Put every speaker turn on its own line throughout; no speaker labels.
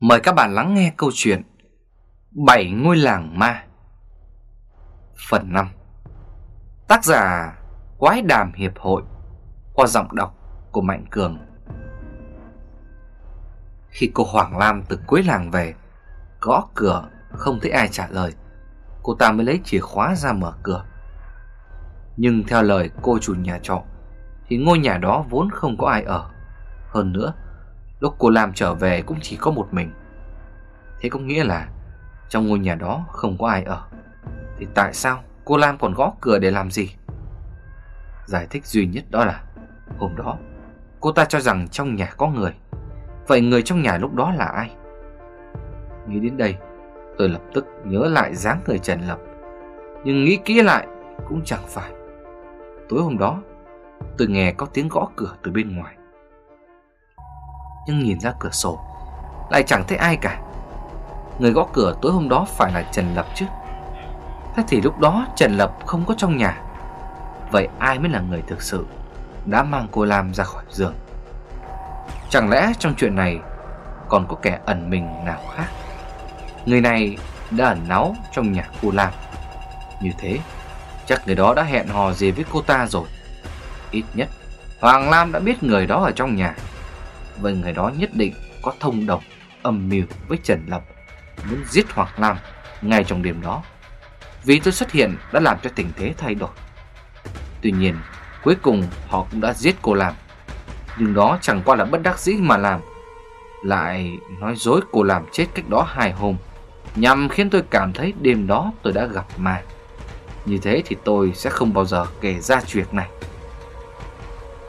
Mời các bạn lắng nghe câu chuyện Bảy ngôi làng ma. Phần 5 Tác giả Quái đàm hiệp hội, Qua giọng đọc của Mạnh Cường. Khi cô Hoàng Lam từ cuối làng về, Gõ cửa, không thấy ai trả lời. Cô ta mới lấy chìa khóa ra mở cửa. Nhưng theo lời cô chủ nhà trọ, Thì ngôi nhà đó vốn không có ai ở. Hơn nữa Lúc cô Lam trở về cũng chỉ có một mình. Thế có nghĩa là Trong ngôi nhà đó không có ai ở. Thì tại sao cô Lam còn gõ cửa để làm gì? Giải thích duy nhất đó là, Hôm đó, Cô ta cho rằng trong nhà có người. Vậy người trong nhà lúc đó là ai? Nghĩ đến đây, Tôi lập tức nhớ lại dáng người Trần Lập. Nhưng nghĩ kỹ lại Cũng chẳng phải. Tối hôm đó, Tôi nghe có tiếng gõ cửa từ bên ngoài nhưng nhìn ra cửa sổ. Lại chẳng thấy ai cả. Người gõ cửa tối hôm đó phải là Trần Lập chứ. Thế thì lúc đó Trần Lập không có trong nhà. Vậy ai mới là người thực sự Đã mang cô Lam ra khỏi giường? Chẳng lẽ trong chuyện này Còn có kẻ ẩn mình nào khác? Người này đã ẩn náu trong nhà cô Lam. Như thế, Chắc người đó đã hẹn hò gì với cô ta rồi. Ít nhất, Hoàng Lam đã biết người đó ở trong nhà và người đó nhất định có thông đồng, âm mưu với Trần Lập, Muốn giết Hoàng Lam ngay trong đêm đó. Vì tôi xuất hiện đã làm cho tình thế thay đổi. Tuy nhiên, cuối cùng họ cũng đã giết cô Lam. Nhưng đó chẳng qua là bất đắc dĩ mà làm. Lại nói dối cô làm chết cách đó hai hôm, Nhằm khiến tôi cảm thấy đêm đó tôi đã gặp ma. Như thế thì tôi sẽ không bao giờ kể ra chuyện này.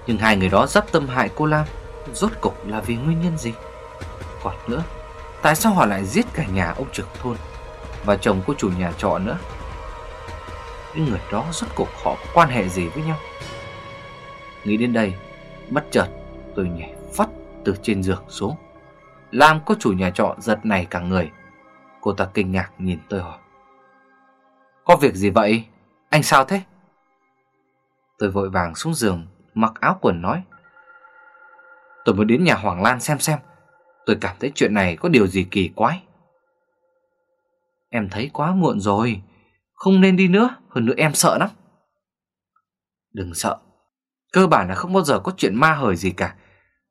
Nhưng hai người đó rất tâm hại cô Lam. Rốt cục là vì nguyên nhân gì? Còn nữa, Tại sao họ lại giết cả nhà ông trưởng thôn Và chồng của chủ nhà trọ nữa? Những người đó rốt cục họ có quan hệ gì với nhau? Nghĩ đến đây, Bất chợt tôi nhảy phắt từ trên giường xuống. Làm cô chủ nhà trọ giật này cả người. Cô ta kinh ngạc nhìn tôi hỏi, Có việc gì vậy? Anh sao thế? Tôi vội vàng xuống giường, Mặc áo quần nói Tôi mới đến nhà Hoàng Lan xem xem. Tôi cảm thấy chuyện này có điều gì kỳ quái. Em thấy quá muộn rồi. Không nên đi nữa, Hơn nữa em sợ lắm. Đừng sợ. Cơ bản là không bao giờ có chuyện ma hời gì cả.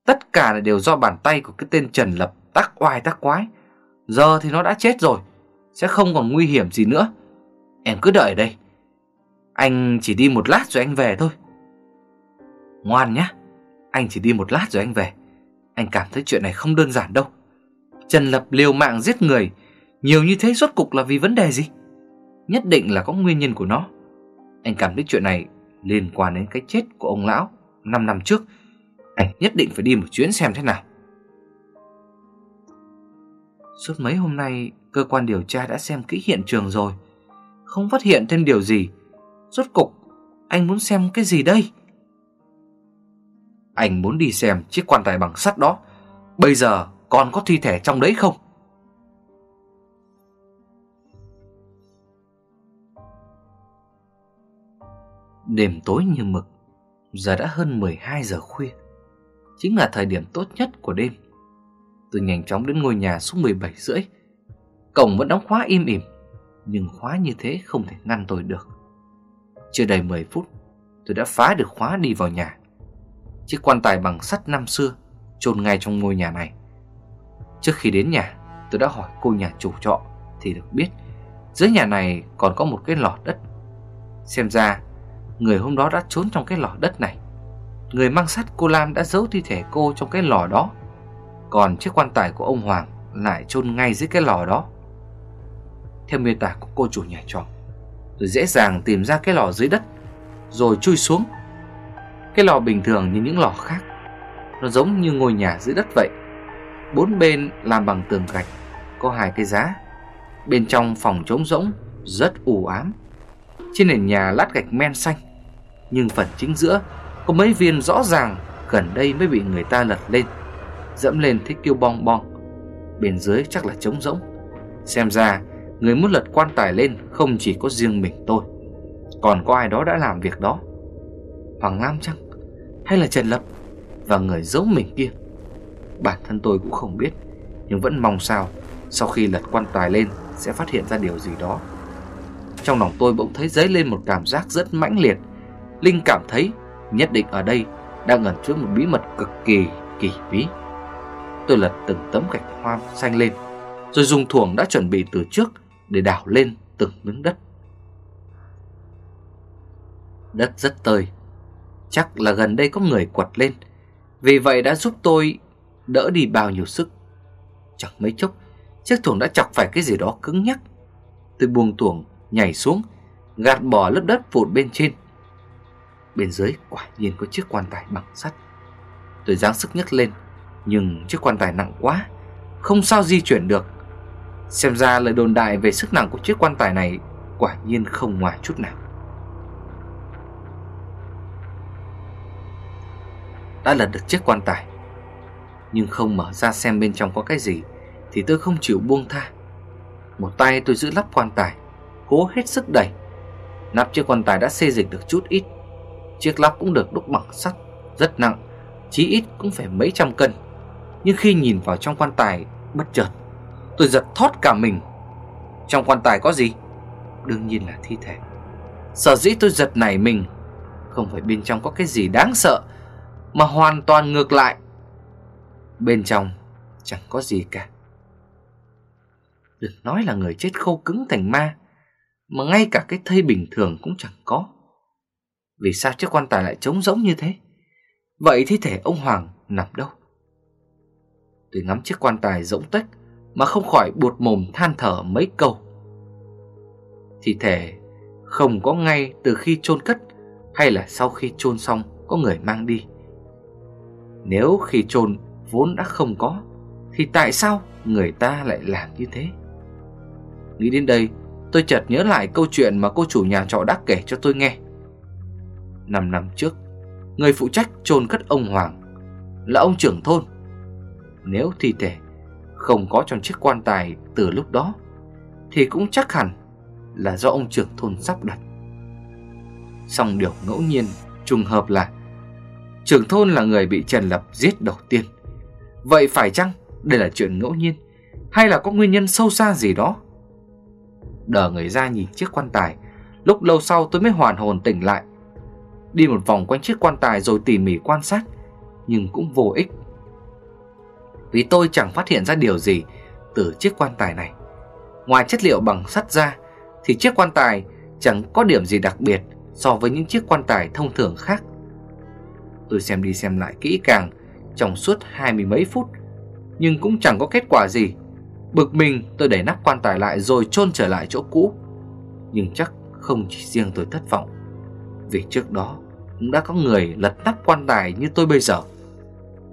Tất cả là đều do bàn tay của cái tên Trần Lập tác oai tác quái. Giờ thì nó đã chết rồi, Sẽ không còn nguy hiểm gì nữa. Em cứ đợi ở đây. Anh chỉ đi một lát rồi anh về thôi. Ngoan nhé anh chỉ đi một lát rồi anh về. Anh cảm thấy chuyện này không đơn giản đâu. Trần Lập liều mạng giết người. Nhiều như thế rốt cục là vì vấn đề gì? Nhất định là có nguyên nhân của nó. Anh cảm thấy chuyện này liên quan đến cái chết của ông lão 5 năm trước. Anh nhất định phải đi một chuyến xem thế nào. Suốt mấy hôm nay, Cơ quan điều tra đã xem kỹ hiện trường rồi. Không phát hiện thêm điều gì. Rốt cục, Anh muốn xem cái gì đây? Anh muốn đi xem chiếc quan tài bằng sắt đó. Bây giờ còn có thi thể trong đấy không? Đêm tối như mực, Giờ đã hơn 12 giờ khuya. Chính là thời điểm tốt nhất của đêm. Tôi nhanh chóng đến ngôi nhà số 17 rưỡi. Cổng vẫn đóng khóa im ỉm, Nhưng khóa như thế không thể ngăn tôi được. Chưa đầy 10 phút, Tôi đã phá được khóa đi vào nhà chiếc quan tài bằng sắt năm xưa chôn ngay trong ngôi nhà này. Trước khi đến nhà, tôi đã hỏi cô nhà chủ trọ thì được biết dưới nhà này còn có một cái lò đất. Xem ra, người hôm đó đã trốn trong cái lò đất này. Người mang sắt cô Lam đã giấu thi thể cô trong cái lò đó. Còn chiếc quan tài của ông Hoàng lại chôn ngay dưới cái lò đó. Theo miêu tả của cô chủ nhà trọ, tôi dễ dàng tìm ra cái lò dưới đất rồi chui xuống cái lò bình thường như những lò khác. Nó giống như ngôi nhà dưới đất vậy. Bốn bên làm bằng tường gạch, Có hai cái giá. Bên trong phòng trống rỗng, Rất u ám. Trên nền nhà lát gạch men xanh, Nhưng phần chính giữa Có mấy viên rõ ràng Gần đây mới bị người ta lật lên, Dẫm lên thích kêu bong bong. Bên dưới chắc là trống rỗng. Xem ra, Người muốn lật quan tài lên Không chỉ có riêng mình tôi, Còn có ai đó đã làm việc đó. Hoàng Lam chăng? Hay là Trần Lập và người giấu mình kia. Bản thân tôi cũng không biết, Nhưng vẫn mong sao Sau khi lật quan tài lên Sẽ phát hiện ra điều gì đó. Trong lòng tôi bỗng thấy dấy lên một cảm giác rất mãnh liệt. Linh cảm thấy Nhất định ở đây Đang ẩn chứa một bí mật cực kỳ kỳ bí. Tôi lật từng tấm gạch hoa xanh lên Rồi dùng thuồng đã chuẩn bị từ trước Để đảo lên từng miếng đất. Đất rất tơi Chắc là gần đây có người quật lên. Vì vậy đã giúp tôi đỡ đi bao nhiêu sức. Chẳng mấy chốc, Chiếc thủng đã chọc phải cái gì đó cứng nhắc. Tôi buông tuồng, nhảy xuống, Gạt bỏ lớp đất vụt bên trên. Bên dưới quả nhiên có chiếc quan tài bằng sắt. Tôi giáng sức nhấc lên, Nhưng chiếc quan tài nặng quá, Không sao di chuyển được. Xem ra lời đồn đại về sức nặng của chiếc quan tài này Quả nhiên không ngoài chút nào. Đã lật được chiếc quan tài. Nhưng không mở ra xem bên trong có cái gì, Thì tôi không chịu buông tha. Một tay tôi giữ lắp quan tài, Cố hết sức đẩy. Nắp chiếc quan tài đã xê dịch được chút ít. Chiếc lắp cũng được đúc bằng sắt, Rất nặng, Chí ít cũng phải mấy trăm cân. Nhưng khi nhìn vào trong quan tài, Bất chợt, Tôi giật thót cả mình. Trong quan tài có gì? Đương nhiên là thi thể. Sở dĩ tôi giật nảy mình, Không phải bên trong có cái gì đáng sợ mà hoàn toàn ngược lại. Bên trong chẳng có gì cả. Đừng nói là người chết khô cứng thành ma, Mà ngay cả cái thây bình thường cũng chẳng có. Vì sao chiếc quan tài lại trống rỗng như thế? Vậy thi thể ông Hoàng nằm đâu? Tôi ngắm chiếc quan tài rỗng tách Mà không khỏi buột mồm than thở mấy câu. Thi thể không có ngay từ khi chôn cất Hay là sau khi chôn xong có người mang đi. Nếu khi chôn vốn đã không có, Thì tại sao người ta lại làm như thế? Nghĩ đến đây, tôi chợt nhớ lại câu chuyện mà cô chủ nhà trọ đã kể cho tôi nghe. Năm năm trước, Người phụ trách chôn cất ông Hoàng Là ông trưởng thôn. Nếu thi thể không có trong chiếc quan tài từ lúc đó, Thì cũng chắc hẳn là do ông trưởng thôn sắp đặt. Xong điều ngẫu nhiên trùng hợp là Trưởng thôn là người bị Trần Lập giết đầu tiên. Vậy phải chăng đây là chuyện ngẫu nhiên, Hay là có nguyên nhân sâu xa gì đó? Đờ người ra nhìn chiếc quan tài, Lúc lâu sau tôi mới hoàn hồn tỉnh lại. Đi một vòng quanh chiếc quan tài rồi tỉ mỉ quan sát, Nhưng cũng vô ích. Vì tôi chẳng phát hiện ra điều gì Từ chiếc quan tài này. Ngoài chất liệu bằng sắt ra, Thì chiếc quan tài chẳng có điểm gì đặc biệt So với những chiếc quan tài thông thường khác. Tôi xem đi xem lại kỹ càng, Trong suốt hai mươi mấy phút. Nhưng cũng chẳng có kết quả gì. Bực mình, tôi đẩy nắp quan tài lại rồi chôn trở lại chỗ cũ. Nhưng chắc không chỉ riêng tôi thất vọng. Vì trước đó, cũng đã có người lật nắp quan tài như tôi bây giờ.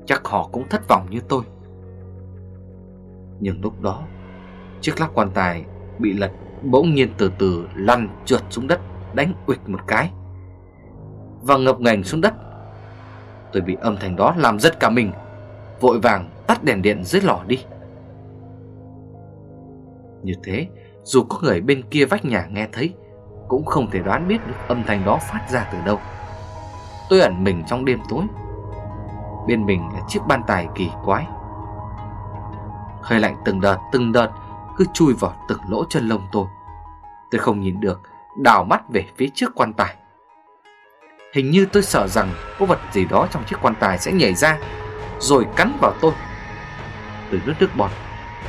Chắc họ cũng thất vọng như tôi. Nhưng lúc đó, Chiếc lắc quan tài bị lật bỗng nhiên từ từ lăn trượt xuống đất, đánh uịch một cái. Và ngập ngành xuống đất tôi bị âm thanh đó làm giật cả mình. Vội vàng tắt đèn điện dưới lò đi. Như thế, dù có người bên kia vách nhà nghe thấy, cũng không thể đoán biết được âm thanh đó phát ra từ đâu. Tôi ẩn mình trong đêm tối. Bên mình là chiếc ban tài kỳ quái. Hơi lạnh từng đợt từng đợt, cứ chui vào từng lỗ chân lông tôi. Tôi không nhìn được đào mắt về phía trước quan tài hình như tôi sợ rằng có vật gì đó trong chiếc quan tài sẽ nhảy ra, rồi cắn vào tôi. Tôi nước nước bọt.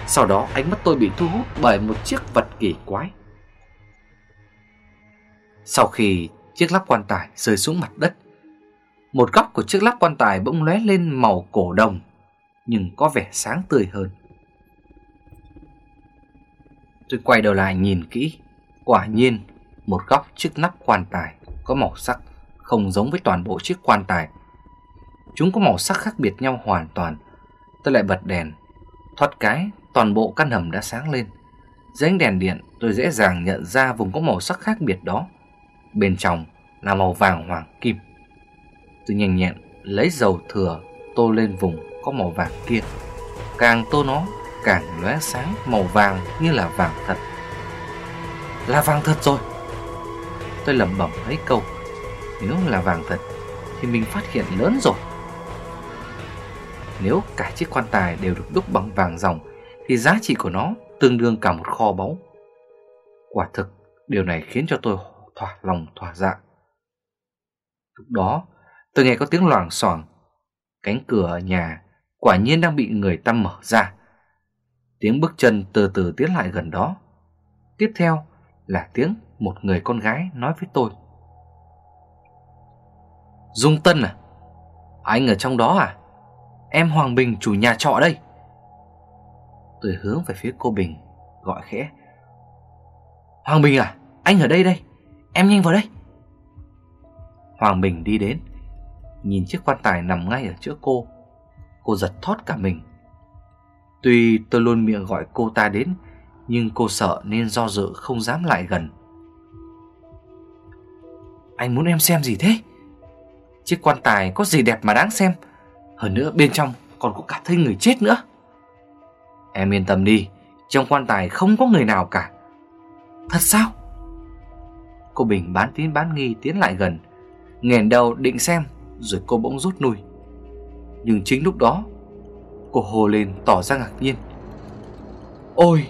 Sau đó ánh mắt tôi bị thu hút bởi một chiếc vật kỳ quái. Sau khi chiếc lắp quan tài rơi xuống mặt đất, một góc của chiếc lắp quan tài bỗng lóe lên màu cổ đồng, nhưng có vẻ sáng tươi hơn. Tôi quay đầu lại nhìn kỹ, quả nhiên một góc chiếc nắp quan tài có màu sắc không giống với toàn bộ chiếc quan tài. Chúng có màu sắc khác biệt nhau hoàn toàn. Tôi lại bật đèn, thoát cái, toàn bộ căn hầm đã sáng lên. Dưới ánh đèn điện, tôi dễ dàng nhận ra vùng có màu sắc khác biệt đó. Bên trong là màu vàng hoàng kim. Tôi nhanh nhẹn lấy dầu thừa, tô lên vùng có màu vàng kia. Càng tô nó, càng lóe sáng, màu vàng như là vàng thật. Là vàng thật rồi. Tôi lẩm bẩm mấy câu nếu là vàng thật thì mình phát hiện lớn rồi. Nếu cả chiếc quan tài đều được đúc bằng vàng ròng Thì giá trị của nó tương đương cả một kho báu. Quả thực, điều này khiến cho tôi thỏa lòng, thỏa dạ. Lúc đó, tôi nghe có tiếng loảng xoảng. Cánh cửa ở nhà quả nhiên đang bị người ta mở ra. Tiếng bước chân từ từ tiến lại gần đó. Tiếp theo là tiếng một người con gái nói với tôi. Dung Tân à? Anh ở trong đó à? Em Hoàng Bình chủ nhà trọ đây. Tôi hướng về phía cô Bình, Gọi khẽ. Hoàng Bình à Anh ở đây đây. Em nhanh vào đây. Hoàng Bình đi đến, Nhìn chiếc quan tài nằm ngay ở trước cô. Cô giật thót cả mình. Tuy tôi luôn miệng gọi cô ta đến, Nhưng cô sợ nên do dự không dám lại gần. Anh muốn em xem gì thế? Chiếc quan tài có gì đẹp mà đáng xem. Hơn nữa bên trong còn có cả thấy người chết nữa. Em yên tâm đi, Trong quan tài không có người nào cả. Thật sao? Cô Bình bán tín bán nghi tiến lại gần, nghèn đầu định xem, Rồi cô bỗng rút lui. Nhưng chính lúc đó, Cô hồ lên tỏ ra ngạc nhiên. Ôi!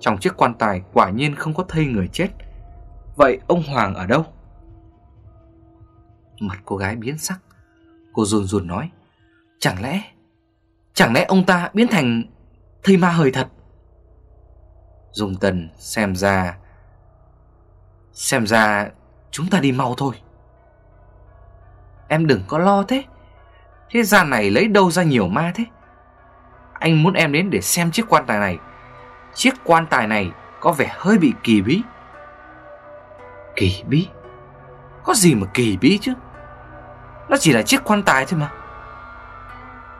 Trong chiếc quan tài quả nhiên không có thây người chết. Vậy ông Hoàng ở đâu? Mặt cô gái biến sắc. Cô run run nói, Chẳng lẽ Chẳng lẽ ông ta biến thành Thây ma hời thật? Dung Tần xem ra Xem ra Chúng ta đi mau thôi. Em đừng có lo thế. Thế gian này lấy đâu ra nhiều ma thế? Anh muốn em đến để xem chiếc quan tài này. Chiếc quan tài này Có vẻ hơi bị kỳ bí. Kỳ bí? Có gì mà kỳ bí chứ? Nó chỉ là chiếc quan tài thôi mà.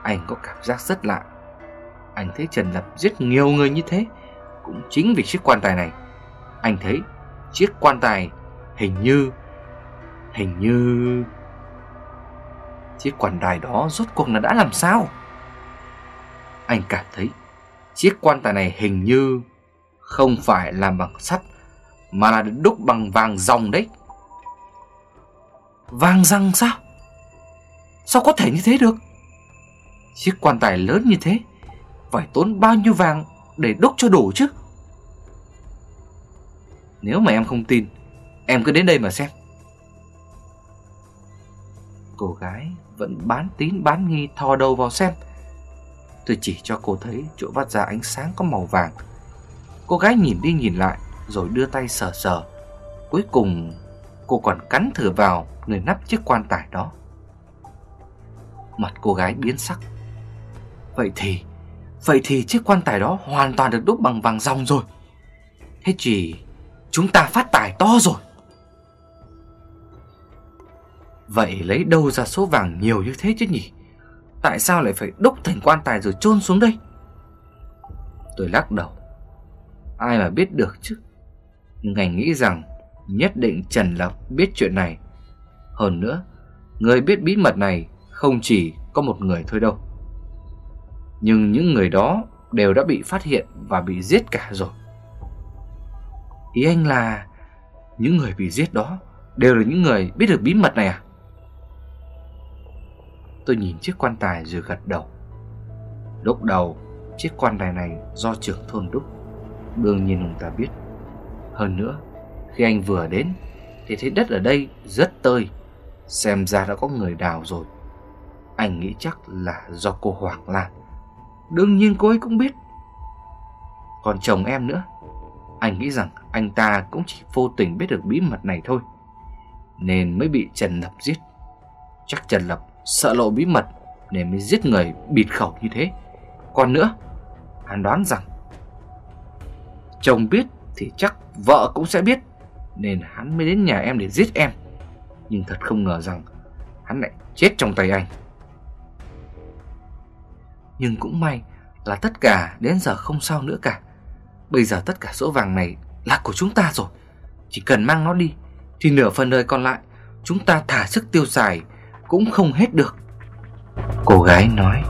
Anh có cảm giác rất lạ. Anh thấy Trần Lập giết nhiều người như thế Cũng chính vì chiếc quan tài này. Anh thấy chiếc quan tài hình như Hình như Chiếc quan tài đó rốt cuộc là đã làm sao? Anh cảm thấy Chiếc quan tài này hình như Không phải làm bằng sắt, Mà là đúc bằng vàng ròng đấy. Vàng răng sao? Sao có thể như thế được? Chiếc quan tài lớn như thế, Phải tốn bao nhiêu vàng Để đúc cho đủ chứ? Nếu mà em không tin, Em cứ đến đây mà xem. Cô gái vẫn bán tín bán nghi thò đầu vào xem. Tôi chỉ cho cô thấy chỗ vắt ra ánh sáng có màu vàng. Cô gái nhìn đi nhìn lại, Rồi đưa tay sờ sờ. Cuối cùng, cô còn cắn thử vào Người nắp chiếc quan tài đó. Mặt cô gái biến sắc. Vậy thì Vậy thì chiếc quan tài đó hoàn toàn được đúc bằng vàng ròng rồi. Thế chỉ Chúng ta phát tài to rồi. Vậy lấy đâu ra số vàng nhiều như thế chứ nhỉ? Tại sao lại phải đúc thành quan tài rồi chôn xuống đây? Tôi lắc đầu. Ai mà biết được chứ? Nhưng nghĩ rằng Nhất định Trần Lập biết chuyện này. Hơn nữa, Người biết bí mật này không chỉ có một người thôi đâu. Nhưng những người đó Đều đã bị phát hiện và bị giết cả rồi. Ý anh là, Những người bị giết đó Đều là những người biết được bí mật này à? Tôi nhìn chiếc quan tài rồi gật đầu. Lúc đầu, Chiếc quan tài này do trưởng thôn đúc, Đương nhiên ông ta biết. Hơn nữa, Khi anh vừa đến, Thì thấy đất ở đây rất tơi, Xem ra đã có người đào rồi. Anh nghĩ chắc là do cô Hoàng Lan Đương nhiên cô ấy cũng biết Còn chồng em nữa Anh nghĩ rằng anh ta cũng chỉ vô tình biết được bí mật này thôi Nên mới bị Trần Lập giết Chắc Trần Lập sợ lộ bí mật nên mới giết người bịt khẩu như thế. Còn nữa, hắn đoán rằng chồng biết thì chắc vợ cũng sẽ biết nên hắn mới đến nhà em để giết em. Nhưng thật không ngờ rằng hắn lại chết trong tay anh. Nhưng cũng may là tất cả đến giờ không sao nữa cả. Bây giờ tất cả số vàng này là của chúng ta rồi. Chỉ cần mang nó đi, thì nửa phần đời còn lại, chúng ta thả sức tiêu xài cũng không hết được Cô gái nói